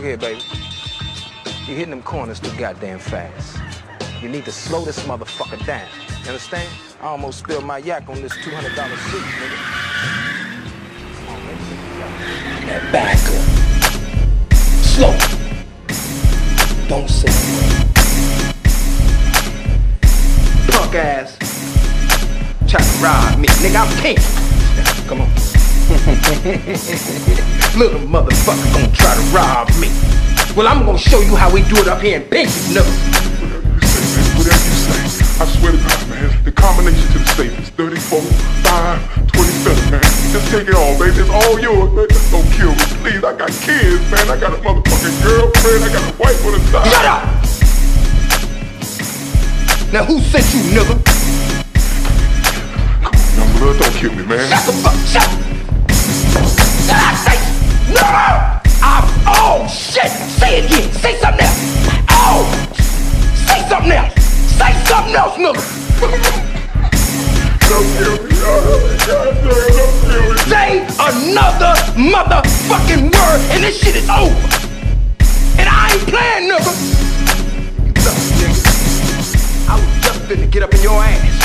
here, baby. You're hitting them corners too goddamn fast. You need to slow this motherfucker down. You understand? I almost spilled my yak on this $200 seat, nigga. That back up. Slow. Don't say. Punk ass. Try to rob me. Nigga, I'm pink. Come on. Little motherfucker gonna try to rob me. Well, I'm gonna show you how we do it up here in Pinky, nigga. Whatever you say, I swear to God, man, the combination to the safe is 34, 5, 27, man. Just take it all, baby. It's all yours, man. Just don't kill me, please. I got kids, man. I got a motherfucking girlfriend. I got a wife on the side. Shut up! Now who sent you, nigga? Come on, young blood, don't kill me, man. Shut the fuck, shut! Say no? Oh shit! Say again. Say something else. Oh! Say something else. Say something else, nigga. Me, me. Say another motherfucking word and this shit is over. And I ain't playing, nigga. I was just finna get up in your ass.